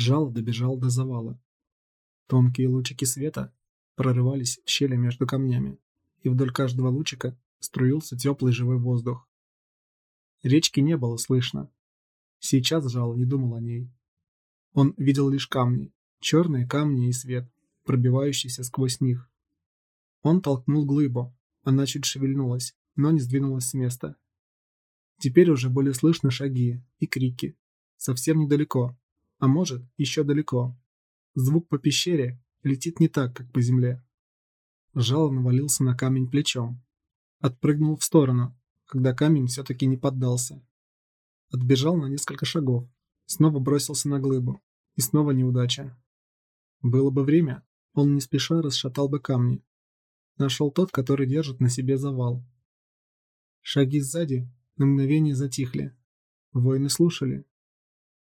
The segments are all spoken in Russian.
Жало добежал до завала. Тонкие лучики света прорывались в щели между камнями, и вдоль каждого лучика струился теплый живой воздух. Речки не было слышно. Сейчас Жало не думал о ней. Он видел лишь камни, черные камни и свет, пробивающийся сквозь них. Он толкнул глыбу, она чуть шевельнулась, но не сдвинулась с места. Теперь уже были слышны шаги и крики. Совсем недалеко, а может, еще далеко. Звук по пещере летит не так, как по земле. Жало навалился на камень плечом. Отпрыгнул в сторону, когда камень все-таки не поддался. Отбежал на несколько шагов, снова бросился на глыбу, и снова неудача. Было бы время, он не спеша расшатал бы камни. Нашел тот, который держит на себе завал. Шаги сзади на мгновение затихли. Воины слушали.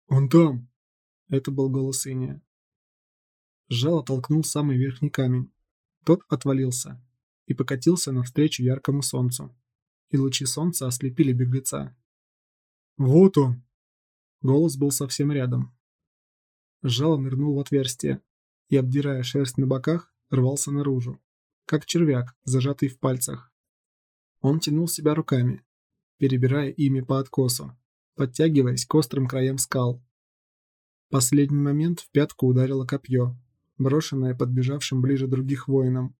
«Он там!» Это был голос Иния. Жало толкнул самый верхний камень. Тот отвалился и покатился навстречу яркому солнцу. И лучи солнца ослепили беглеца. «Вот он!» Голос был совсем рядом. Жало нырнул в отверстие и, обдирая шерсть на боках, рвался наружу, как червяк, зажатый в пальцах. Он тянул себя руками, перебирая ими по откосу, подтягиваясь к острым краям скал. В последний момент в пятку ударило копье, брошенное подбежавшим ближе других воинам.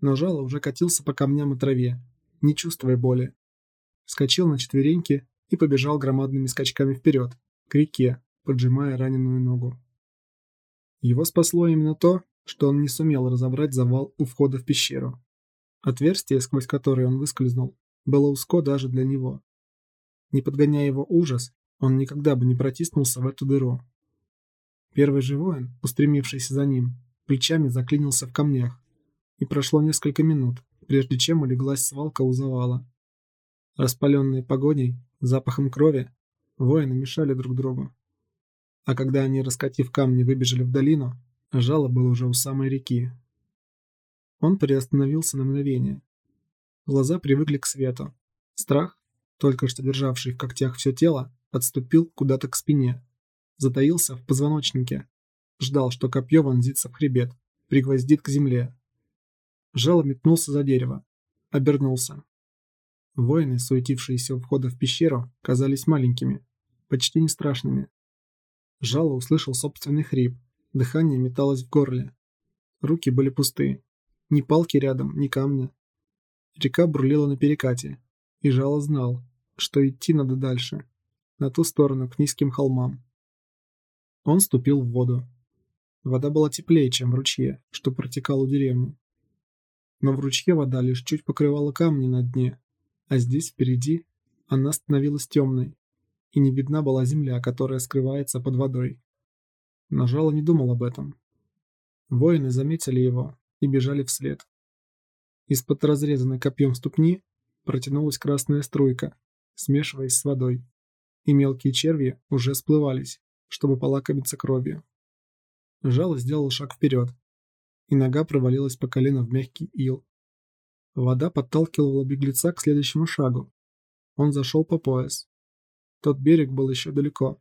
Но жало уже катился по камням и траве, не чувствуя боли. Вскочил на четвереньки и побежал громадными скачками вперед, к реке, поджимая раненую ногу. Его спасло именно то, что он не сумел разобрать завал у входа в пещеру. Отверстие, сквозь которое он выскользнул, было узко даже для него. Не подгоняя его ужас, он никогда бы не протиснулся в эту дыру. Первый же воин, устремившийся за ним, плечами заклинился в камнях, и прошло несколько минут, прежде чем улеглась свалка у завала. Распаленные погоней, запахом крови, воины мешали друг другу. А когда они, раскатив камни, выбежали в долину, жало было уже у самой реки. Он приостановился на мгновение. Глаза привыкли к свету. Страх, только что державший в когтях все тело, отступил куда-то к спине. Затаился в позвоночнике. Ждал, что копье вонзится в хребет, пригвоздит к земле. Жало метнулся за дерево. Обернулся. Воины, суетившиеся у входа в пещеру, казались маленькими, почти не страшными. Жало услышал собственный хрип, дыхание металось в горле. Руки были пусты. Ни палки рядом, ни камня. Река бурлила на перекате, и Жало знал, что идти надо дальше, на ту сторону, к низким холмам. Он ступил в воду. Вода была теплее, чем в ручье, что протекал у деревни. Но в ручье вода лишь чуть покрывала камни на дне, а здесь, впереди, она становилась темной, и не видна была земля, которая скрывается под водой. Но Жало не думал об этом. Воины заметили его и бежали вслед. Из-под разрезанной копьем ступни протянулась красная струйка, смешиваясь с водой, и мелкие черви уже сплывались, чтобы полакомиться кровью. Жало сделал шаг вперед, и нога провалилась по колено в мягкий ил. Вода подталкивала беглеца к следующему шагу. Он зашел по пояс, тот берег был еще далеко.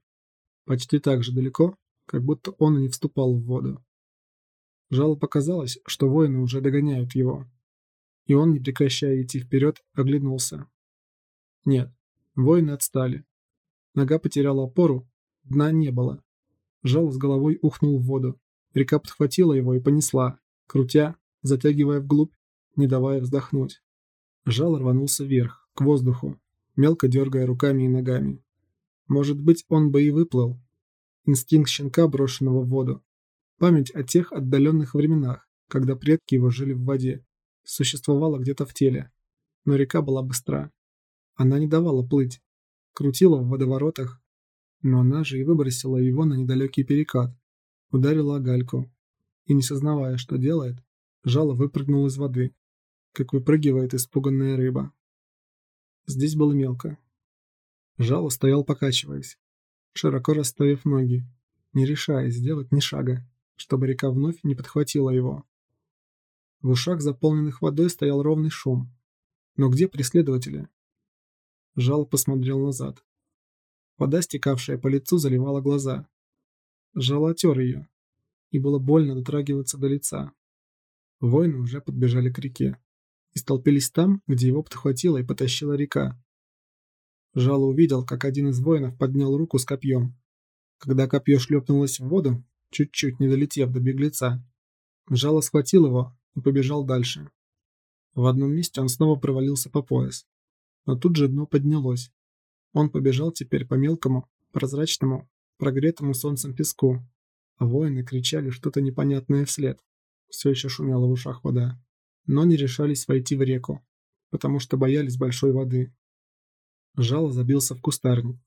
Почти так же далеко, как будто он и не вступал в воду. Жало показалось, что воины уже догоняют его. И он, не прекращая идти вперед, оглянулся. Нет, воины отстали. Нога потеряла опору, дна не было. Жало с головой ухнул в воду. Река подхватила его и понесла, крутя, затягивая вглубь, не давая вздохнуть. Жало рванулся вверх, к воздуху, мелко дергая руками и ногами. Может быть, он бы и выплыл. Инстинкт щенка, брошенного в воду. Память о тех отдаленных временах, когда предки его жили в воде, существовала где-то в теле. Но река была быстра. Она не давала плыть. Крутила в водоворотах. Но она же и выбросила его на недалекий перекат. Ударила о гальку. И не сознавая, что делает, жало выпрыгнул из воды, как выпрыгивает испуганная рыба. Здесь было мелко, Жало стоял покачиваясь, широко расставив ноги, не решаясь сделать ни шага, чтобы река вновь не подхватила его. В ушах, заполненных водой, стоял ровный шум. Но где преследователи? Жало посмотрел назад. Вода, стекавшая по лицу, заливала глаза. Жало отер ее, и было больно дотрагиваться до лица. Воины уже подбежали к реке и столпились там, где его подхватила и потащила река. Жало увидел, как один из воинов поднял руку с копьем. Когда копье шлепнулось в воду, чуть-чуть не долетев до беглеца, Жало схватил его и побежал дальше. В одном месте он снова провалился по пояс, но тут же дно поднялось. Он побежал теперь по мелкому, прозрачному, прогретому солнцем песку, а воины кричали что-то непонятное вслед. Все еще шумела в ушах вода, но не решались войти в реку, потому что боялись большой воды. Жало забился в кустарник.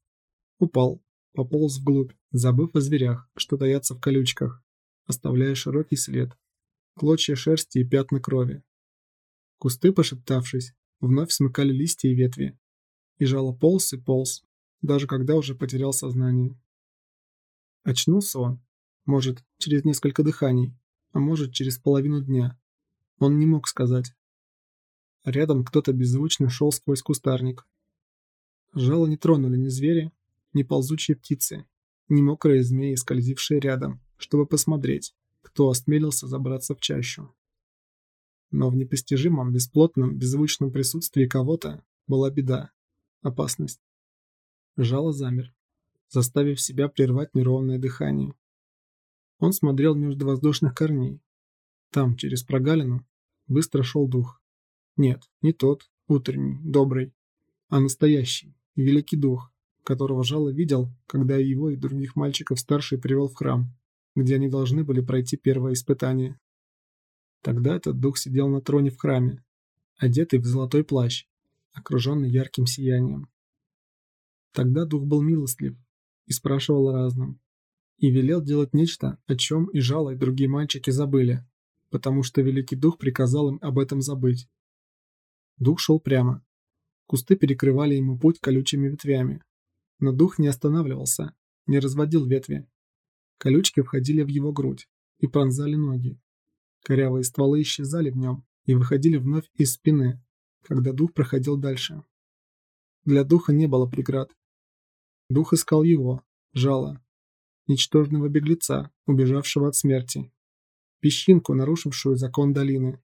Упал, пополз вглубь, забыв о зверях, что таятся в колючках, оставляя широкий след, клочья шерсти и пятна крови. Кусты, пошептавшись, вновь смыкали листья и ветви, и жало полз и полз, даже когда уже потерял сознание. Очнулся он, может, через несколько дыханий, а может, через половину дня. Он не мог сказать. Рядом кто-то беззвучно шел сквозь кустарник. Жало не тронули ни звери, ни ползучие птицы, ни мокрые змеи, скользившие рядом, чтобы посмотреть, кто осмелился забраться в чащу. Но в непостижимом, бесплотном, беззвучном присутствии кого-то была беда, опасность. Жало замер, заставив себя прервать неровное дыхание. Он смотрел между воздушных корней. Там, через прогалину, быстро шел дух. Нет, не тот, утренний, добрый, а настоящий, великий дух, которого Жало видел, когда его и других мальчиков старший привел в храм, где они должны были пройти первое испытание. Тогда этот дух сидел на троне в храме, одетый в золотой плащ, окруженный ярким сиянием. Тогда дух был милостлив и спрашивал о разном. И велел делать нечто, о чем и Жало, другие мальчики забыли, потому что Великий Дух приказал им об этом забыть. Дух шел прямо. Кусты перекрывали ему путь колючими ветвями. Но дух не останавливался, не разводил ветви. Колючки входили в его грудь и пронзали ноги. Корявые стволы исчезали в нем и выходили вновь из спины, когда дух проходил дальше. Для духа не было преград, Дух искал его, жало, ничтожного беглеца, убежавшего от смерти, песчинку, нарушившую закон долины.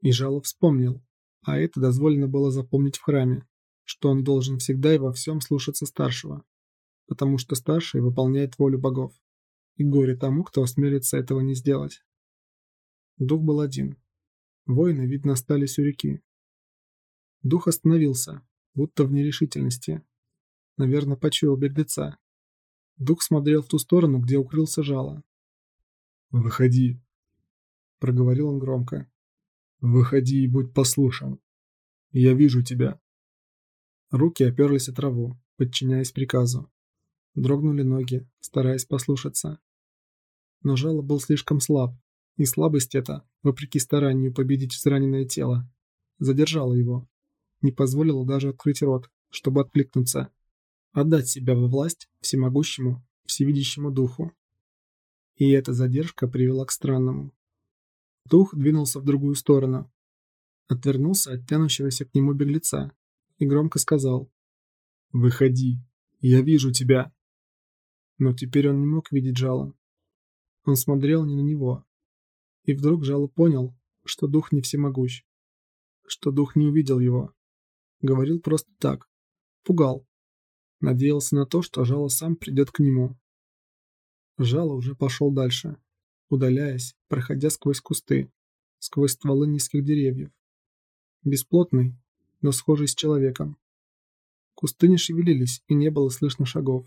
И жало вспомнил, а это дозволено было запомнить в храме, что он должен всегда и во всем слушаться старшего, потому что старший выполняет волю богов, и горе тому, кто осмелится этого не сделать. Дух был один. Воины, видно, остались у реки. Дух остановился, будто в нерешительности, Наверное, почуял беглеца. Дух смотрел в ту сторону, где укрылся жало. «Выходи», — проговорил он громко. «Выходи и будь послушен. Я вижу тебя». Руки оперлись о траву, подчиняясь приказу. Дрогнули ноги, стараясь послушаться. Но жало был слишком слаб, и слабость эта, вопреки старанию победить израненное тело, задержала его, не позволила даже открыть рот, чтобы откликнуться отдать себя во власть всемогущему, всевидящему духу. И эта задержка привела к странному. Дух двинулся в другую сторону, отвернулся от тянущегося к нему беглеца и громко сказал «Выходи, я вижу тебя». Но теперь он не мог видеть Жала. Он смотрел не на него. И вдруг Жало понял, что дух не всемогущ, что дух не увидел его. Говорил просто так, пугал, Надеялся на то, что Жало сам придет к нему. Жало уже пошел дальше, удаляясь, проходя сквозь кусты, сквозь стволы низких деревьев. Бесплотный, но схожий с человеком. Кусты не шевелились, и не было слышно шагов.